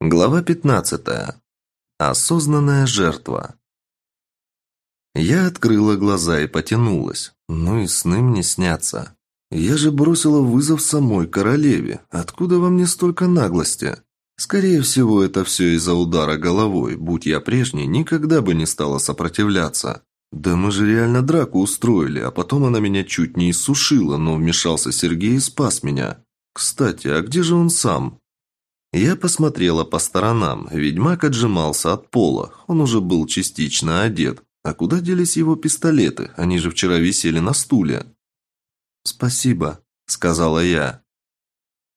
Глава 15. Осознанная жертва. Я открыла глаза и потянулась. Ну и сны мне снятся. Я же бросила вызов самой королеве. Откуда во мне столько наглости? Скорее всего, это все из-за удара головой. Будь я прежней, никогда бы не стала сопротивляться. Да мы же реально драку устроили, а потом она меня чуть не иссушила, но вмешался Сергей и спас меня. Кстати, а где же он сам? Я посмотрела по сторонам. Ведьмак отжимался от пола. Он уже был частично одет. А куда делись его пистолеты? Они же вчера висели на стуле. «Спасибо», — сказала я.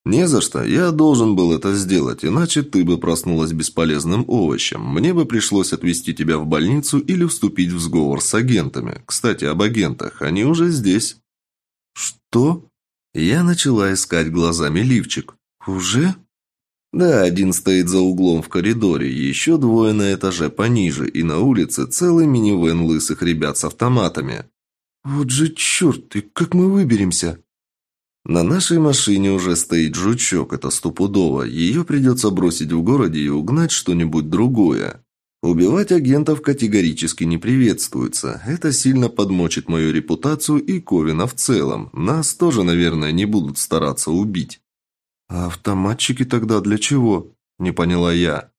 «Не за что. Я должен был это сделать, иначе ты бы проснулась бесполезным овощем. Мне бы пришлось отвезти тебя в больницу или вступить в сговор с агентами. Кстати, об агентах. Они уже здесь». «Что?» Я начала искать глазами лифчик. «Уже?» Да, один стоит за углом в коридоре, еще двое на этаже пониже, и на улице целый минивэн лысых ребят с автоматами. Вот же черт, и как мы выберемся? На нашей машине уже стоит жучок, это стопудово. Ее придется бросить в городе и угнать что-нибудь другое. Убивать агентов категорически не приветствуется. Это сильно подмочит мою репутацию и Ковина в целом. Нас тоже, наверное, не будут стараться убить. «А автоматчики тогда для чего?» – не поняла я.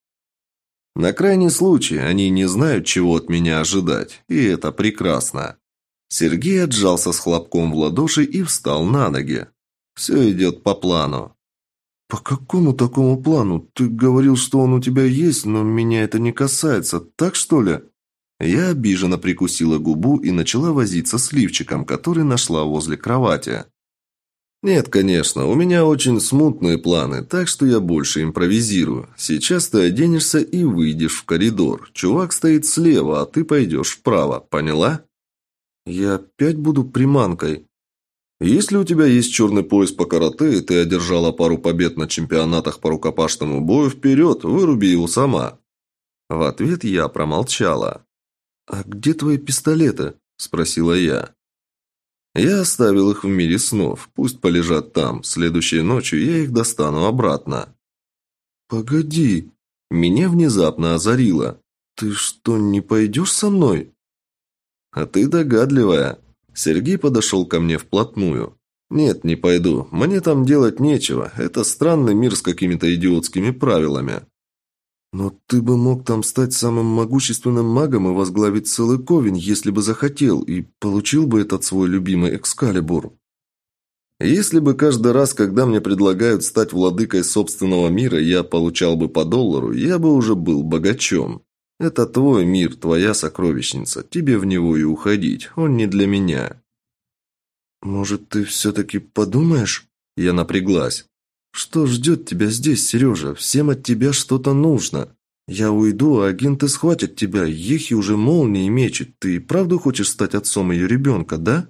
«На крайний случай они не знают, чего от меня ожидать, и это прекрасно». Сергей отжался с хлопком в ладоши и встал на ноги. «Все идет по плану». «По какому такому плану? Ты говорил, что он у тебя есть, но меня это не касается, так что ли?» Я обиженно прикусила губу и начала возиться с лифчиком, который нашла возле кровати. «Нет, конечно, у меня очень смутные планы, так что я больше импровизирую. Сейчас ты оденешься и выйдешь в коридор. Чувак стоит слева, а ты пойдешь вправо, поняла?» «Я опять буду приманкой». «Если у тебя есть черный пояс по карате, и ты одержала пару побед на чемпионатах по рукопашному бою, вперед, выруби его сама». В ответ я промолчала. «А где твои пистолеты?» – спросила я. Я оставил их в мире снов. Пусть полежат там. Следующей ночью я их достану обратно. Погоди. Меня внезапно озарило. Ты что, не пойдешь со мной? А ты догадливая. Сергей подошел ко мне вплотную. «Нет, не пойду. Мне там делать нечего. Это странный мир с какими-то идиотскими правилами. «Но ты бы мог там стать самым могущественным магом и возглавить целый Ковен, если бы захотел, и получил бы этот свой любимый Экскалибур». «Если бы каждый раз, когда мне предлагают стать владыкой собственного мира, я получал бы по доллару, я бы уже был богачом. Это твой мир, твоя сокровищница, тебе в него и уходить, он не для меня». «Может, ты все-таки подумаешь?» Я напряглась. «Что ждет тебя здесь, Сережа? Всем от тебя что-то нужно. Я уйду, а агенты схватят тебя. Ехи уже молнии мечет. Ты и правда хочешь стать отцом ее ребенка, да?»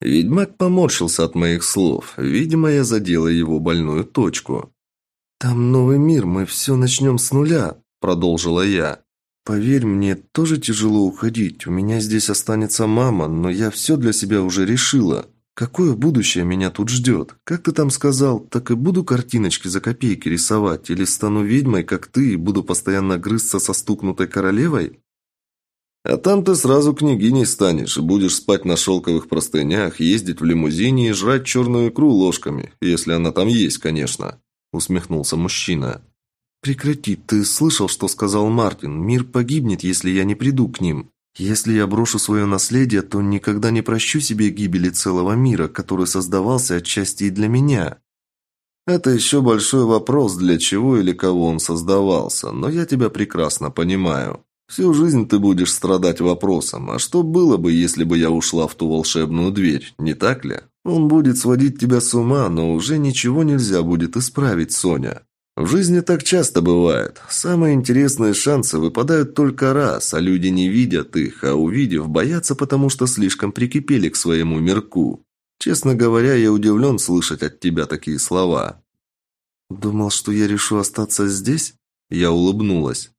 Ведьмак поморщился от моих слов. Видимо, я задела его больную точку. «Там новый мир, мы все начнем с нуля», – продолжила я. «Поверь, мне тоже тяжело уходить. У меня здесь останется мама, но я все для себя уже решила. Какое будущее меня тут ждет? Как ты там сказал, так и буду картиночки за копейки рисовать? Или стану ведьмой, как ты, и буду постоянно грызться со стукнутой королевой? А там ты сразу княгиней станешь, будешь спать на шелковых простынях, ездить в лимузине и жрать черную икру ложками, если она там есть, конечно», — усмехнулся мужчина. «Прекрати, ты слышал, что сказал Мартин? Мир погибнет, если я не приду к ним». Если я брошу свое наследие, то никогда не прощу себе гибели целого мира, который создавался отчасти и для меня. Это еще большой вопрос, для чего или кого он создавался, но я тебя прекрасно понимаю. Всю жизнь ты будешь страдать вопросом, а что было бы, если бы я ушла в ту волшебную дверь, не так ли? Он будет сводить тебя с ума, но уже ничего нельзя будет исправить, Соня. В жизни так часто бывает. Самые интересные шансы выпадают только раз, а люди не видят их, а увидев, боятся, потому что слишком прикипели к своему мирку. Честно говоря, я удивлен слышать от тебя такие слова. Думал, что я решу остаться здесь? Я улыбнулась.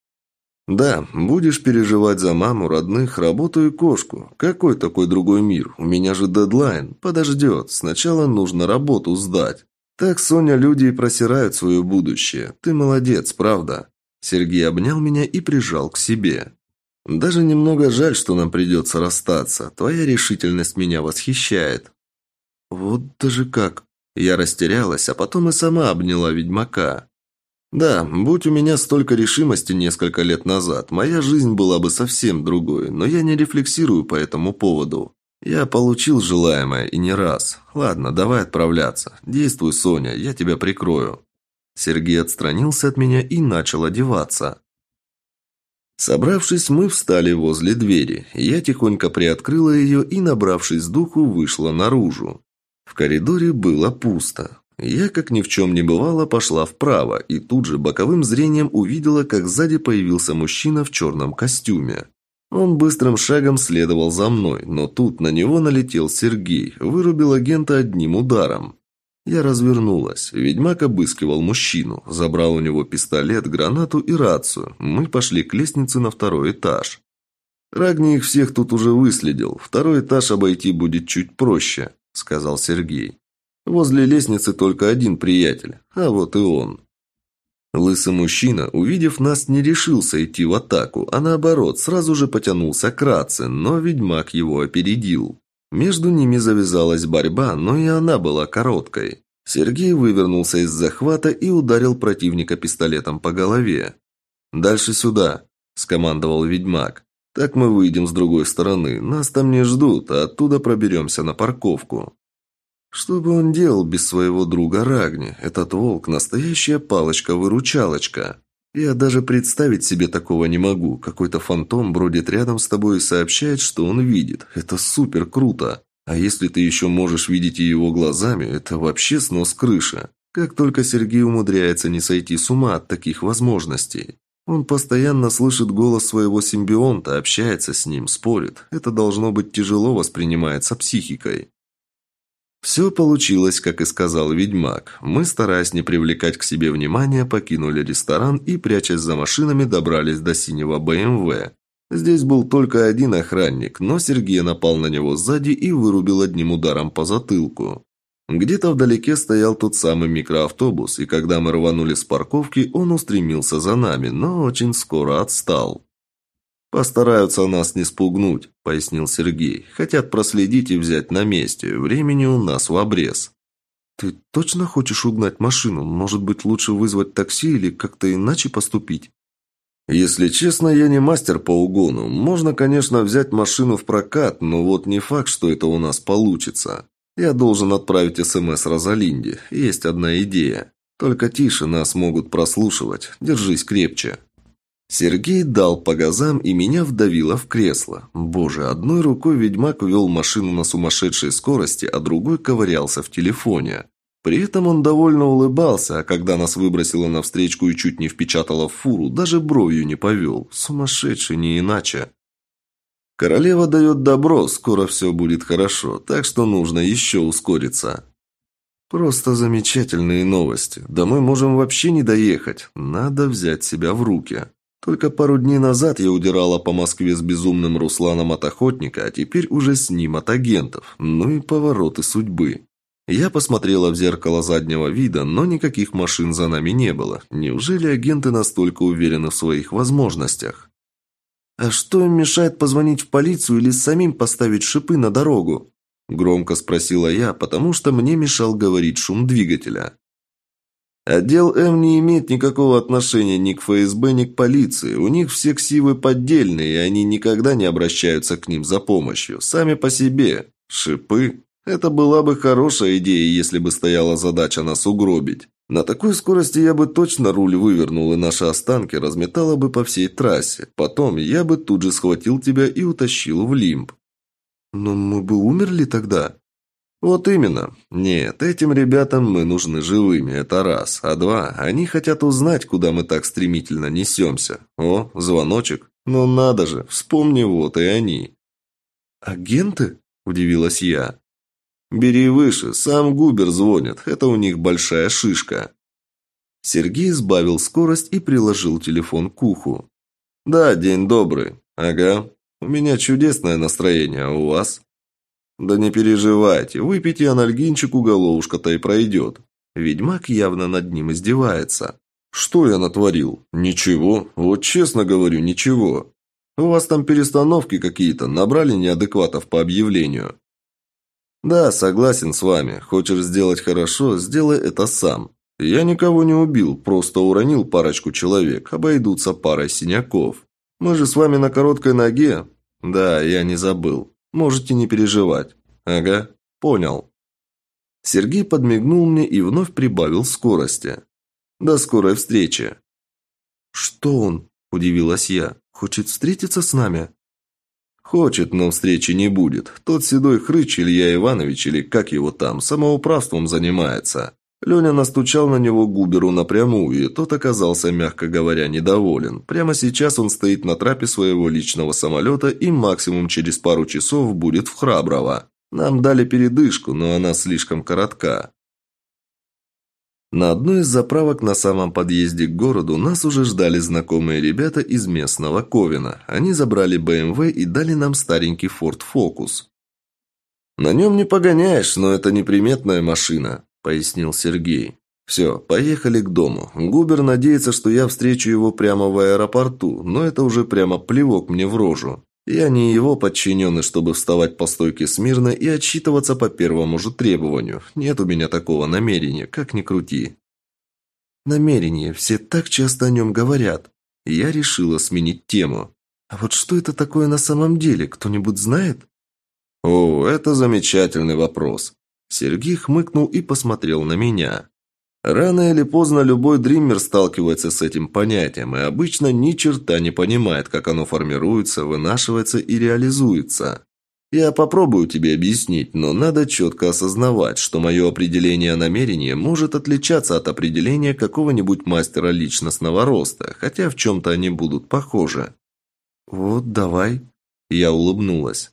Да, будешь переживать за маму, родных, работу и кошку. Какой такой другой мир? У меня же дедлайн. Подождет. Сначала нужно работу сдать. Так, Соня, люди и просирают свое будущее. Ты молодец, правда. Сергей обнял меня и прижал к себе. Даже немного жаль, что нам придется расстаться. Твоя решительность меня восхищает. Вот даже как. Я растерялась, а потом и сама обняла ведьмака. Да, будь у меня столько решимости несколько лет назад, моя жизнь была бы совсем другой, но я не рефлексирую по этому поводу. Я получил желаемое и не раз. Ладно, давай отправляться. Действуй, Соня, я тебя прикрою. Сергей отстранился от меня и начал одеваться. Собравшись, мы встали возле двери. Я тихонько приоткрыла ее и, набравшись духу, вышла наружу. В коридоре было пусто. Я, как ни в чем не бывало, пошла вправо и тут же боковым зрением увидела, как сзади появился мужчина в черном костюме. Он быстрым шагом следовал за мной, но тут на него налетел Сергей, вырубил агента одним ударом. Я развернулась. Ведьмак обыскивал мужчину, забрал у него пистолет, гранату и рацию. Мы пошли к лестнице на второй этаж. Рагни их всех тут уже выследил. Второй этаж обойти будет чуть проще, сказал Сергей. Возле лестницы только один приятель, а вот и он. Лысый мужчина, увидев нас, не решился идти в атаку, а наоборот, сразу же потянулся к раце, но ведьмак его опередил. Между ними завязалась борьба, но и она была короткой. Сергей вывернулся из захвата и ударил противника пистолетом по голове. «Дальше сюда», – скомандовал ведьмак. «Так мы выйдем с другой стороны. Нас там не ждут, а оттуда проберемся на парковку». Что бы он делал без своего друга Рагни? Этот волк – настоящая палочка-выручалочка. Я даже представить себе такого не могу. Какой-то фантом бродит рядом с тобой и сообщает, что он видит. Это супер круто. А если ты еще можешь видеть его глазами, это вообще снос крыши. Как только Сергей умудряется не сойти с ума от таких возможностей. Он постоянно слышит голос своего симбионта, общается с ним, спорит. Это должно быть тяжело воспринимается психикой. Все получилось, как и сказал ведьмак. Мы, стараясь не привлекать к себе внимания, покинули ресторан и, прячась за машинами, добрались до синего БМВ. Здесь был только один охранник, но Сергей напал на него сзади и вырубил одним ударом по затылку. Где-то вдалеке стоял тот самый микроавтобус, и когда мы рванули с парковки, он устремился за нами, но очень скоро отстал. «Постараются нас не спугнуть», – пояснил Сергей. «Хотят проследить и взять на месте. Времени у нас в обрез». «Ты точно хочешь угнать машину? Может быть, лучше вызвать такси или как-то иначе поступить?» «Если честно, я не мастер по угону. Можно, конечно, взять машину в прокат, но вот не факт, что это у нас получится. Я должен отправить СМС Розалинде. Есть одна идея. Только тише нас могут прослушивать. Держись крепче». Сергей дал по газам, и меня вдавило в кресло. Боже, одной рукой ведьмак вел машину на сумасшедшей скорости, а другой ковырялся в телефоне. При этом он довольно улыбался, а когда нас выбросило навстречку и чуть не впечатало в фуру, даже бровью не повел. Сумасшедший, не иначе. Королева дает добро, скоро все будет хорошо, так что нужно еще ускориться. Просто замечательные новости. Да мы можем вообще не доехать. Надо взять себя в руки. Только пару дней назад я удирала по Москве с безумным Русланом от охотника, а теперь уже с ним от агентов. Ну и повороты судьбы. Я посмотрела в зеркало заднего вида, но никаких машин за нами не было. Неужели агенты настолько уверены в своих возможностях? «А что им мешает позвонить в полицию или самим поставить шипы на дорогу?» Громко спросила я, потому что мне мешал говорить шум двигателя. Отдел М не имеет никакого отношения ни к ФСБ, ни к полиции. У них все ксивы поддельные, и они никогда не обращаются к ним за помощью. Сами по себе. Шипы. Это была бы хорошая идея, если бы стояла задача нас угробить. На такой скорости я бы точно руль вывернул, и наши останки разметало бы по всей трассе. Потом я бы тут же схватил тебя и утащил в лимб. Но мы бы умерли тогда. «Вот именно. Нет, этим ребятам мы нужны живыми, это раз. А два, они хотят узнать, куда мы так стремительно несемся. О, звоночек. Ну надо же, вспомни вот и они». «Агенты?» – удивилась я. «Бери выше, сам Губер звонит, это у них большая шишка». Сергей сбавил скорость и приложил телефон к уху. «Да, день добрый. Ага. У меня чудесное настроение, а у вас?» «Да не переживайте, выпейте анальгинчик, уголовушка-то и пройдет». Ведьмак явно над ним издевается. «Что я натворил? Ничего. Вот честно говорю, ничего. У вас там перестановки какие-то, набрали неадекватов по объявлению». «Да, согласен с вами. Хочешь сделать хорошо, сделай это сам. Я никого не убил, просто уронил парочку человек, обойдутся парой синяков. Мы же с вами на короткой ноге». «Да, я не забыл. Можете не переживать». «Ага, понял». Сергей подмигнул мне и вновь прибавил скорости. «До скорой встречи». «Что он?» – удивилась я. «Хочет встретиться с нами?» «Хочет, но встречи не будет. Тот седой хрыч Илья Иванович, или как его там, самоуправством занимается. Леня настучал на него Губеру напрямую, и тот оказался, мягко говоря, недоволен. Прямо сейчас он стоит на трапе своего личного самолета и максимум через пару часов будет в Храброво. Нам дали передышку, но она слишком коротка. На одной из заправок на самом подъезде к городу нас уже ждали знакомые ребята из местного Ковина. Они забрали БМВ и дали нам старенький Ford Focus. «На нем не погоняешь, но это неприметная машина», – пояснил Сергей. «Все, поехали к дому. Губер надеется, что я встречу его прямо в аэропорту, но это уже прямо плевок мне в рожу. Я не его подчиненный, чтобы вставать по стойке смирно и отчитываться по первому же требованию. Нет у меня такого намерения, как ни крути. Намерение, все так часто о нем говорят. Я решила сменить тему. А вот что это такое на самом деле, кто-нибудь знает? О, это замечательный вопрос. Сергей хмыкнул и посмотрел на меня. Рано или поздно любой дример сталкивается с этим понятием и обычно ни черта не понимает, как оно формируется, вынашивается и реализуется. Я попробую тебе объяснить, но надо четко осознавать, что мое определение намерения может отличаться от определения какого-нибудь мастера личностного роста, хотя в чем-то они будут похожи. «Вот, давай». Я улыбнулась.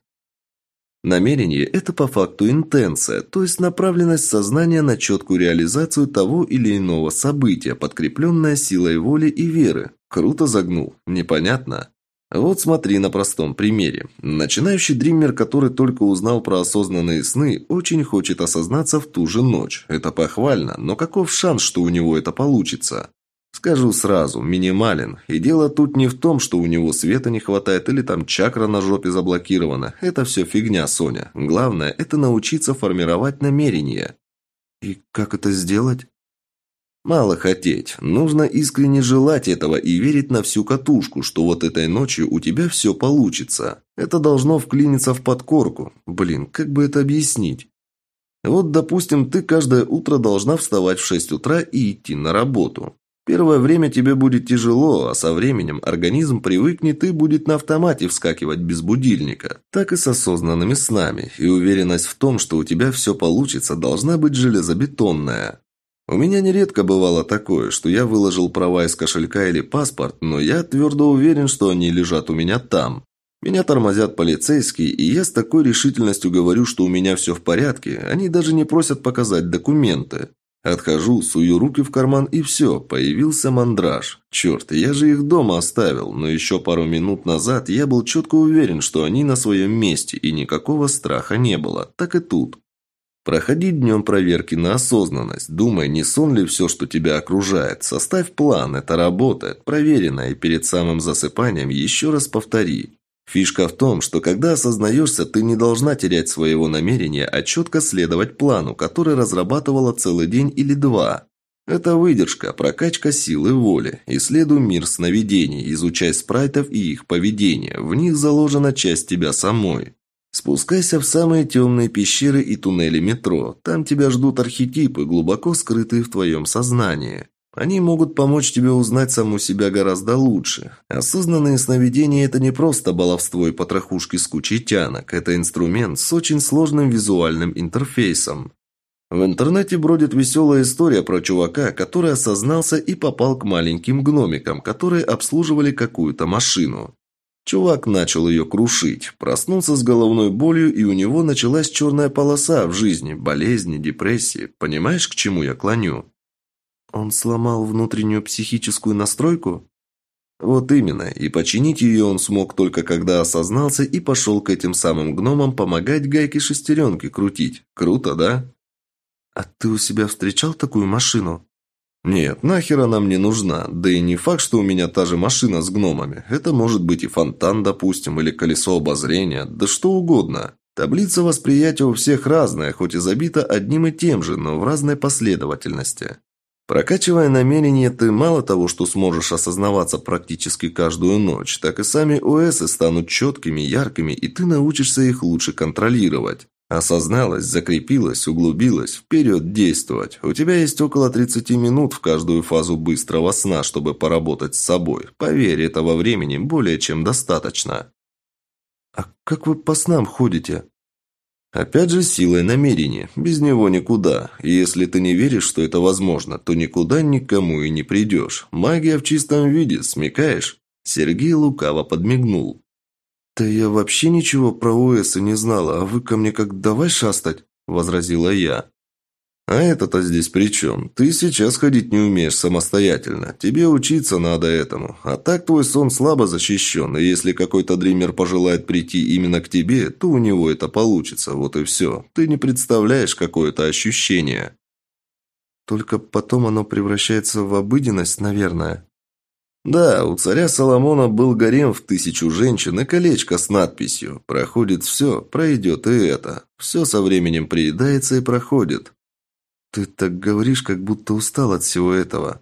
Намерение – это по факту интенция, то есть направленность сознания на четкую реализацию того или иного события, подкрепленная силой воли и веры. Круто загнул. Непонятно? Вот смотри на простом примере. Начинающий дример, который только узнал про осознанные сны, очень хочет осознаться в ту же ночь. Это похвально, но каков шанс, что у него это получится? Скажу сразу, минимален. И дело тут не в том, что у него света не хватает или там чакра на жопе заблокирована. Это все фигня, Соня. Главное – это научиться формировать намерения. И как это сделать? Мало хотеть. Нужно искренне желать этого и верить на всю катушку, что вот этой ночью у тебя все получится. Это должно вклиниться в подкорку. Блин, как бы это объяснить? Вот, допустим, ты каждое утро должна вставать в 6 утра и идти на работу. Первое время тебе будет тяжело, а со временем организм привыкнет и будет на автомате вскакивать без будильника. Так и с осознанными снами. И уверенность в том, что у тебя все получится, должна быть железобетонная. У меня нередко бывало такое, что я выложил права из кошелька или паспорт, но я твердо уверен, что они лежат у меня там. Меня тормозят полицейские, и я с такой решительностью говорю, что у меня все в порядке, они даже не просят показать документы. Отхожу, сую руки в карман и все, появился мандраж. Черт, я же их дома оставил, но еще пару минут назад я был четко уверен, что они на своем месте и никакого страха не было. Так и тут. Проходи днем проверки на осознанность. Думай, не сон ли все, что тебя окружает. Составь план, это работает. Проверено, и перед самым засыпанием еще раз повтори. Фишка в том, что когда осознаешься, ты не должна терять своего намерения, а четко следовать плану, который разрабатывала целый день или два. Это выдержка, прокачка силы воли. Исследуй мир сновидений, изучай спрайтов и их поведение. В них заложена часть тебя самой. Спускайся в самые темные пещеры и туннели метро. Там тебя ждут архетипы, глубоко скрытые в твоем сознании. Они могут помочь тебе узнать саму себя гораздо лучше. Осознанные сновидения – это не просто баловство и потрохушки с кучей тянок. Это инструмент с очень сложным визуальным интерфейсом. В интернете бродит веселая история про чувака, который осознался и попал к маленьким гномикам, которые обслуживали какую-то машину. Чувак начал ее крушить, проснулся с головной болью, и у него началась черная полоса в жизни, болезни, депрессии. Понимаешь, к чему я клоню? Он сломал внутреннюю психическую настройку? Вот именно, и починить ее он смог только когда осознался и пошел к этим самым гномам помогать гайки-шестеренки крутить. Круто, да? «А ты у себя встречал такую машину?» «Нет, нахер она мне нужна. Да и не факт, что у меня та же машина с гномами. Это может быть и фонтан, допустим, или колесо обозрения, да что угодно. Таблица восприятия у всех разная, хоть и забита одним и тем же, но в разной последовательности. Прокачивая намерение, ты мало того, что сможешь осознаваться практически каждую ночь, так и сами ОСы станут четкими, яркими, и ты научишься их лучше контролировать. Осозналась, закрепилась, углубилась, вперед действовать. У тебя есть около 30 минут в каждую фазу быстрого сна, чтобы поработать с собой. Поверь, этого времени более чем достаточно. «А как вы по снам ходите?» Опять же, силой намерения. Без него никуда. И если ты не веришь, что это возможно, то никуда никому и не придешь. Магия в чистом виде, смекаешь?» Сергей лукаво подмигнул. «Да я вообще ничего про ОС и не знала, а вы ко мне как давай шастать?» – возразила я. «А это-то здесь при чем? Ты сейчас ходить не умеешь самостоятельно. Тебе учиться надо этому. А так твой сон слабо защищен, и если какой-то дример пожелает прийти именно к тебе, то у него это получится. Вот и все. Ты не представляешь, какое это ощущение». «Только потом оно превращается в обыденность, наверное», да, у царя Соломона был гарем в тысячу женщин и колечко с надписью «Проходит все, пройдет и это». Все со временем приедается и проходит. Ты так говоришь, как будто устал от всего этого.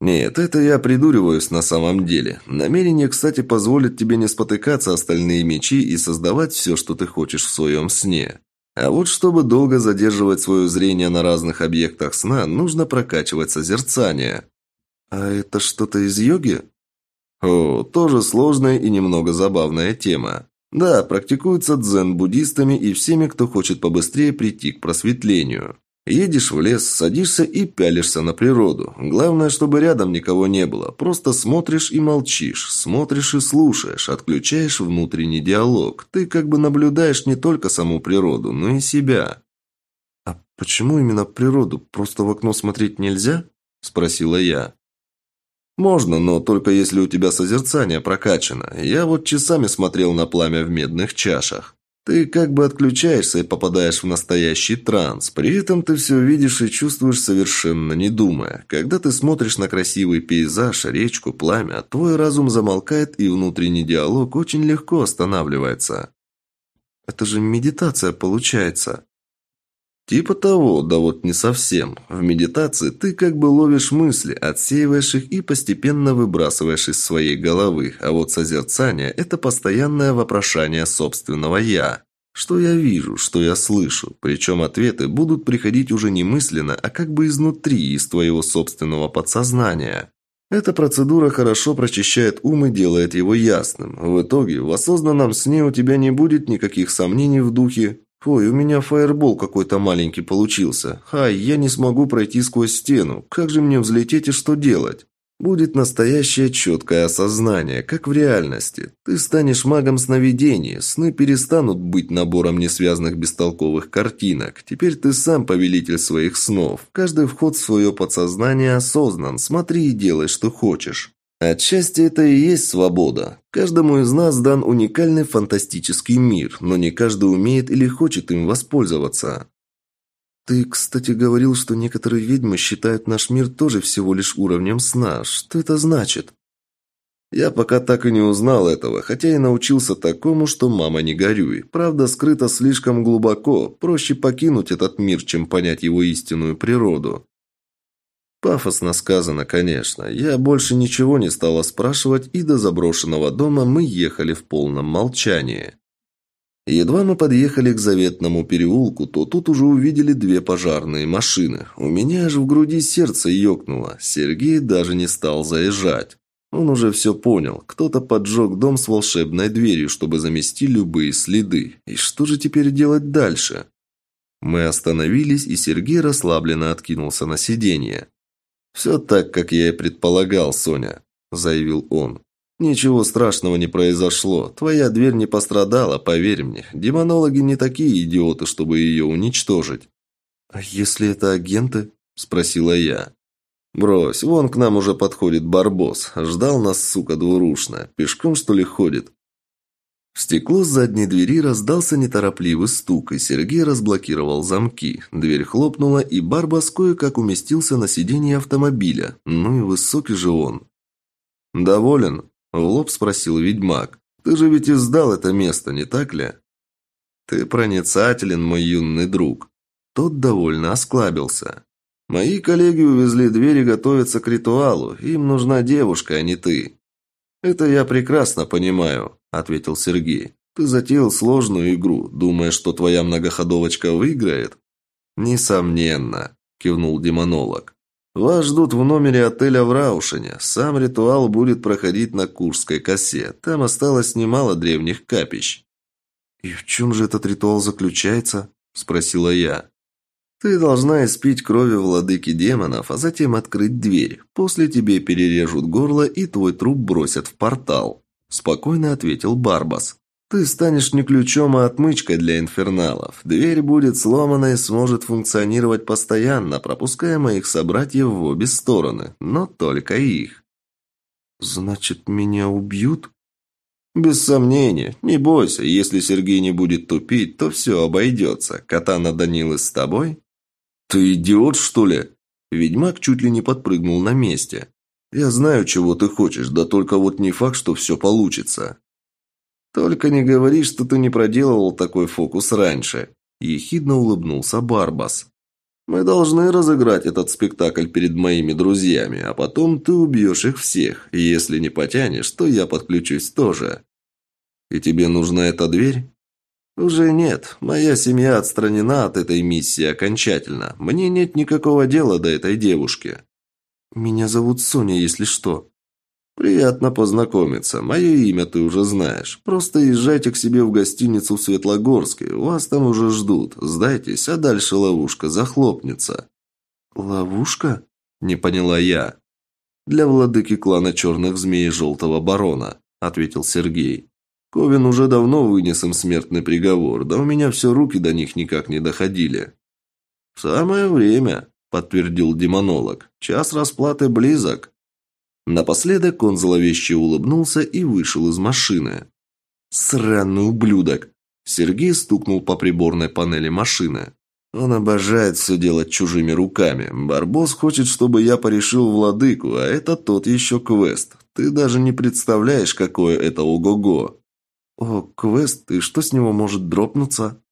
Нет, это я придуриваюсь на самом деле. Намерение, кстати, позволит тебе не спотыкаться остальные мечи и создавать все, что ты хочешь в своем сне. А вот чтобы долго задерживать свое зрение на разных объектах сна, нужно прокачивать созерцание. «А это что-то из йоги?» «О, тоже сложная и немного забавная тема. Да, практикуется дзен буддистами и всеми, кто хочет побыстрее прийти к просветлению. Едешь в лес, садишься и пялишься на природу. Главное, чтобы рядом никого не было. Просто смотришь и молчишь, смотришь и слушаешь, отключаешь внутренний диалог. Ты как бы наблюдаешь не только саму природу, но и себя». «А почему именно природу? Просто в окно смотреть нельзя?» – спросила я. «Можно, но только если у тебя созерцание прокачано. Я вот часами смотрел на пламя в медных чашах. Ты как бы отключаешься и попадаешь в настоящий транс. При этом ты все видишь и чувствуешь совершенно не думая. Когда ты смотришь на красивый пейзаж, речку, пламя, твой разум замолкает и внутренний диалог очень легко останавливается. Это же медитация получается. Типа того, да вот не совсем. В медитации ты как бы ловишь мысли, отсеиваешь их и постепенно выбрасываешь из своей головы, а вот созерцание – это постоянное вопрошание собственного «я». Что я вижу, что я слышу, причем ответы будут приходить уже не мысленно, а как бы изнутри, из твоего собственного подсознания. Эта процедура хорошо прочищает ум и делает его ясным. В итоге, в осознанном сне у тебя не будет никаких сомнений в духе «Ой, у меня фаербол какой-то маленький получился. Ай, я не смогу пройти сквозь стену. Как же мне взлететь и что делать?» Будет настоящее четкое осознание, как в реальности. Ты станешь магом сновидений, сны перестанут быть набором несвязанных бестолковых картинок. Теперь ты сам повелитель своих снов. Каждый вход в свое подсознание осознан. Смотри и делай, что хочешь. Отчасти это и есть свобода. Каждому из нас дан уникальный фантастический мир, но не каждый умеет или хочет им воспользоваться. Ты, кстати, говорил, что некоторые ведьмы считают наш мир тоже всего лишь уровнем сна. Что это значит? Я пока так и не узнал этого, хотя и научился такому, что мама не горюй. Правда, скрыто слишком глубоко, проще покинуть этот мир, чем понять его истинную природу. Пафосно сказано, конечно. Я больше ничего не стала спрашивать, и до заброшенного дома мы ехали в полном молчании. Едва мы подъехали к заветному переулку, то тут уже увидели две пожарные машины. У меня аж в груди сердце ёкнуло. Сергей даже не стал заезжать. Он уже все понял. Кто-то поджег дом с волшебной дверью, чтобы замести любые следы. И что же теперь делать дальше? Мы остановились, и Сергей расслабленно откинулся на сиденье. «Все так, как я и предполагал, Соня», – заявил он. «Ничего страшного не произошло. Твоя дверь не пострадала, поверь мне. Демонологи не такие идиоты, чтобы ее уничтожить». «А если это агенты?» – спросила я. «Брось, вон к нам уже подходит Барбос. Ждал нас, сука, двурушная. Пешком, что ли, ходит?» В стекло задней двери раздался неторопливый стук, и Сергей разблокировал замки. Дверь хлопнула, и Барбас кое-как уместился на сиденье автомобиля. Ну и высокий же он. «Доволен?» – в лоб спросил ведьмак. «Ты же ведь и сдал это место, не так ли?» «Ты проницателен, мой юный друг». Тот довольно осклабился. «Мои коллеги увезли дверь и готовятся к ритуалу. Им нужна девушка, а не ты». «Это я прекрасно понимаю», – ответил Сергей. «Ты затеял сложную игру, думая, что твоя многоходовочка выиграет?» «Несомненно», – кивнул демонолог. «Вас ждут в номере отеля в Раушине. Сам ритуал будет проходить на Курской косе. Там осталось немало древних капищ». «И в чем же этот ритуал заключается?» – спросила я. Ты должна испить крови владыки демонов, а затем открыть дверь. После тебе перережут горло и твой труп бросят в портал», – спокойно ответил Барбас. «Ты станешь не ключом, а отмычкой для инферналов. Дверь будет сломана и сможет функционировать постоянно, пропуская моих собратьев в обе стороны, но только их». «Значит, меня убьют?» «Без сомнения. Не бойся, если Сергей не будет тупить, то все обойдется. Катана Данилы с тобой?» «Ты идиот, что ли?» Ведьмак чуть ли не подпрыгнул на месте. «Я знаю, чего ты хочешь, да только вот не факт, что все получится». «Только не говори, что ты не проделывал такой фокус раньше», – ехидно улыбнулся Барбас. «Мы должны разыграть этот спектакль перед моими друзьями, а потом ты убьешь их всех, и если не потянешь, то я подключусь тоже». «И тебе нужна эта дверь?» «Уже нет. Моя семья отстранена от этой миссии окончательно. Мне нет никакого дела до этой девушки». «Меня зовут Соня, если что». «Приятно познакомиться. Мое имя ты уже знаешь. Просто езжайте к себе в гостиницу в Светлогорске. Вас там уже ждут. Сдайтесь, а дальше ловушка захлопнется». «Ловушка?» – не поняла я. «Для владыки клана Черных Змей и Желтого Барона», – ответил Сергей. Ковин уже давно вынес им смертный приговор, да у меня все руки до них никак не доходили. «Самое время», – подтвердил демонолог. «Час расплаты близок». Напоследок он зловеще улыбнулся и вышел из машины. «Сраный ублюдок!» Сергей стукнул по приборной панели машины. «Он обожает все делать чужими руками. Барбос хочет, чтобы я порешил владыку, а это тот еще квест. Ты даже не представляешь, какое это ого-го!» «О, квест, и что с него может дропнуться?»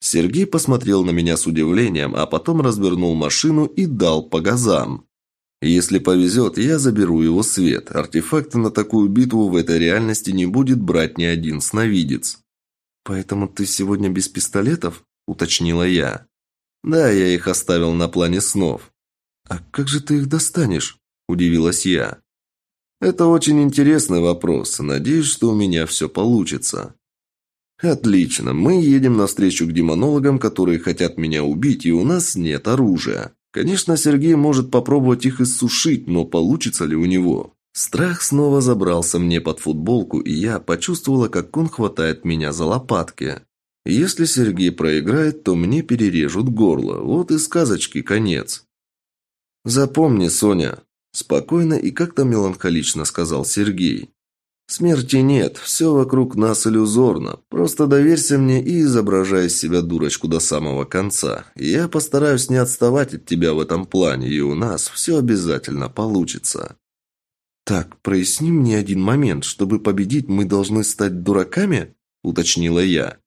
Сергей посмотрел на меня с удивлением, а потом развернул машину и дал по газам. Если повезет, я заберу его свет. Артефакты на такую битву в этой реальности не будет брать ни один сновидец. «Поэтому ты сегодня без пистолетов?» – уточнила я. «Да, я их оставил на плане снов». «А как же ты их достанешь?» – удивилась я. Это очень интересный вопрос. Надеюсь, что у меня все получится. Отлично. Мы едем навстречу к демонологам, которые хотят меня убить, и у нас нет оружия. Конечно, Сергей может попробовать их иссушить, но получится ли у него? Страх снова забрался мне под футболку, и я почувствовала, как он хватает меня за лопатки. Если Сергей проиграет, то мне перережут горло. Вот и сказочки конец. Запомни, Соня, Спокойно и как-то меланхолично сказал Сергей. «Смерти нет, все вокруг нас иллюзорно. Просто доверься мне и изображай из себя дурочку до самого конца. Я постараюсь не отставать от тебя в этом плане, и у нас все обязательно получится». «Так, проясни мне один момент. Чтобы победить, мы должны стать дураками?» – уточнила я.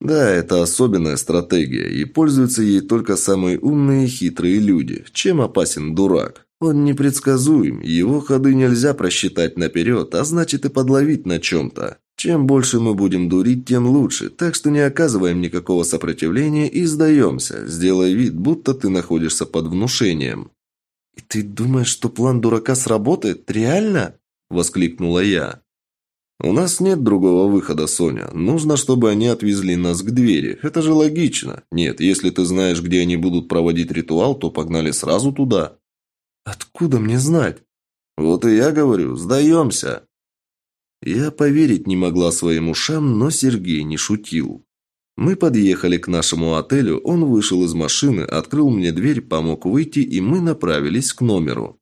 Да, это особенная стратегия, и пользуются ей только самые умные и хитрые люди. Чем опасен дурак? Он непредсказуем, его ходы нельзя просчитать наперед, а значит и подловить на чем-то. Чем больше мы будем дурить, тем лучше, так что не оказываем никакого сопротивления и сдаемся, сделай вид, будто ты находишься под внушением». «И ты думаешь, что план дурака сработает? Реально?» – воскликнула я. «У нас нет другого выхода, Соня. Нужно, чтобы они отвезли нас к двери. Это же логично. Нет, если ты знаешь, где они будут проводить ритуал, то погнали сразу туда». «Откуда мне знать?» «Вот и я говорю, сдаемся». Я поверить не могла своим ушам, но Сергей не шутил. Мы подъехали к нашему отелю, он вышел из машины, открыл мне дверь, помог выйти, и мы направились к номеру.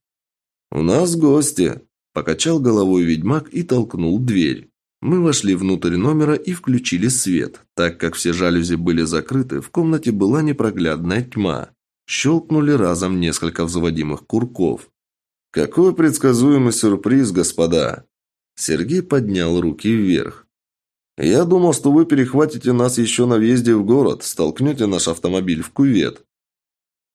«У нас гости», – покачал головой ведьмак и толкнул дверь. Мы вошли внутрь номера и включили свет. Так как все жалюзи были закрыты, в комнате была непроглядная тьма. Щелкнули разом несколько взводимых курков. «Какой предсказуемый сюрприз, господа!» Сергей поднял руки вверх. «Я думал, что вы перехватите нас еще на въезде в город, столкнете наш автомобиль в кювет».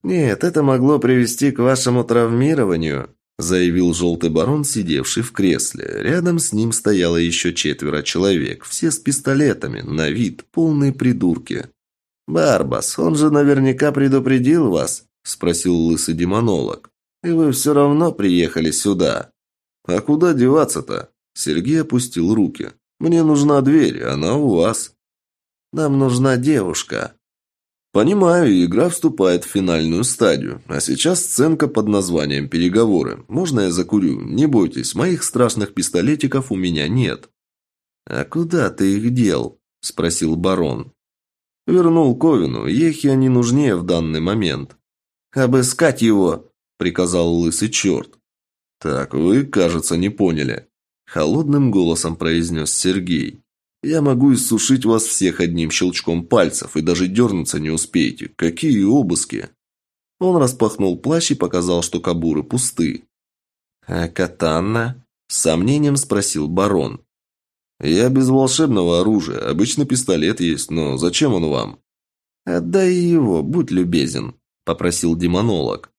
«Нет, это могло привести к вашему травмированию», заявил желтый барон, сидевший в кресле. Рядом с ним стояло еще четверо человек, все с пистолетами, на вид полные придурки. «Барбас, он же наверняка предупредил вас?» – спросил лысый демонолог. «И вы все равно приехали сюда». «А куда деваться-то?» Сергей опустил руки. «Мне нужна дверь, она у вас». «Нам нужна девушка», Понимаю, игра вступает в финальную стадию. А сейчас сценка под названием «Переговоры». Можно я закурю? Не бойтесь, моих страшных пистолетиков у меня нет. «А куда ты их дел?» – спросил барон. Вернул Ковину. Ехи они нужнее в данный момент. «Обыскать его!» – приказал лысый черт. «Так, вы, кажется, не поняли», – холодным голосом произнес Сергей. Я могу иссушить вас всех одним щелчком пальцев, и даже дернуться не успеете. Какие обыски!» Он распахнул плащ и показал, что кабуры пусты. «А катанна?» – с сомнением спросил барон. «Я без волшебного оружия. Обычно пистолет есть, но зачем он вам?» «Отдай его, будь любезен», – попросил демонолог.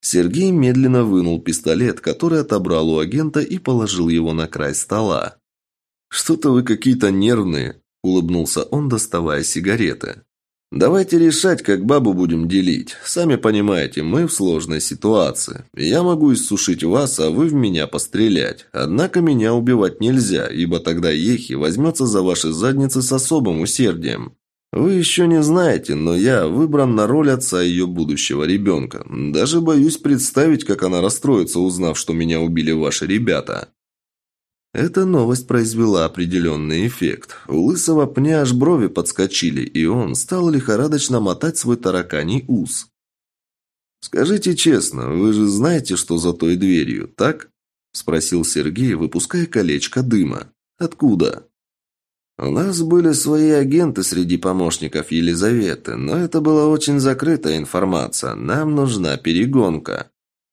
Сергей медленно вынул пистолет, который отобрал у агента и положил его на край стола. «Что-то вы какие-то нервные», – улыбнулся он, доставая сигареты. «Давайте решать, как бабу будем делить. Сами понимаете, мы в сложной ситуации. Я могу иссушить вас, а вы в меня пострелять. Однако меня убивать нельзя, ибо тогда Ехи возьмется за ваши задницы с особым усердием. Вы еще не знаете, но я выбран на роль отца ее будущего ребенка. Даже боюсь представить, как она расстроится, узнав, что меня убили ваши ребята». Эта новость произвела определенный эффект. У лысого пня аж брови подскочили, и он стал лихорадочно мотать свой тараканий ус. «Скажите честно, вы же знаете, что за той дверью, так?» – спросил Сергей, выпуская колечко дыма. «Откуда?» «У нас были свои агенты среди помощников Елизаветы, но это была очень закрытая информация. Нам нужна перегонка».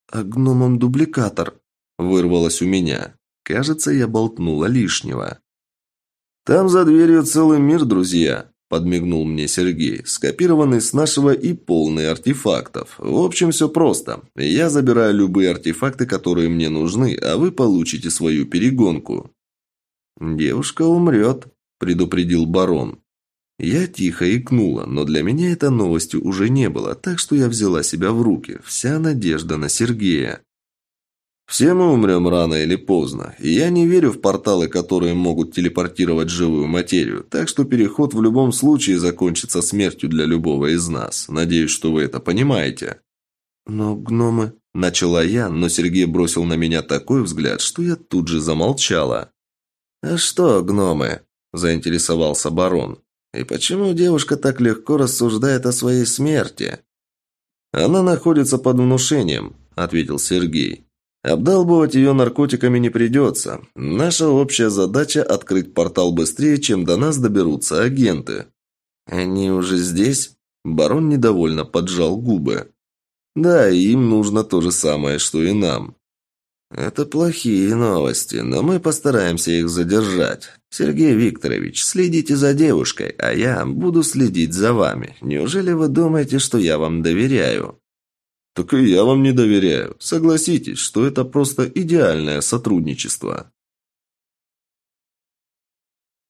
«А гномом дубликатор?» – вырвалось у меня. Кажется, я болтнула лишнего. «Там за дверью целый мир, друзья», – подмигнул мне Сергей, скопированный с нашего и полный артефактов. В общем, все просто. Я забираю любые артефакты, которые мне нужны, а вы получите свою перегонку. «Девушка умрет», – предупредил барон. Я тихо икнула, но для меня это новостью уже не было, так что я взяла себя в руки. Вся надежда на Сергея. Все мы умрем рано или поздно, и я не верю в порталы, которые могут телепортировать живую материю, так что переход в любом случае закончится смертью для любого из нас. Надеюсь, что вы это понимаете. Но гномы... Начала я, но Сергей бросил на меня такой взгляд, что я тут же замолчала. «А что, гномы?» – заинтересовался барон. «И почему девушка так легко рассуждает о своей смерти?» «Она находится под внушением», – ответил Сергей. Обдалбывать ее наркотиками не придется. Наша общая задача – открыть портал быстрее, чем до нас доберутся агенты. Они уже здесь? Барон недовольно поджал губы. Да, им нужно то же самое, что и нам. Это плохие новости, но мы постараемся их задержать. Сергей Викторович, следите за девушкой, а я буду следить за вами. Неужели вы думаете, что я вам доверяю? Так и я вам не доверяю. Согласитесь, что это просто идеальное сотрудничество.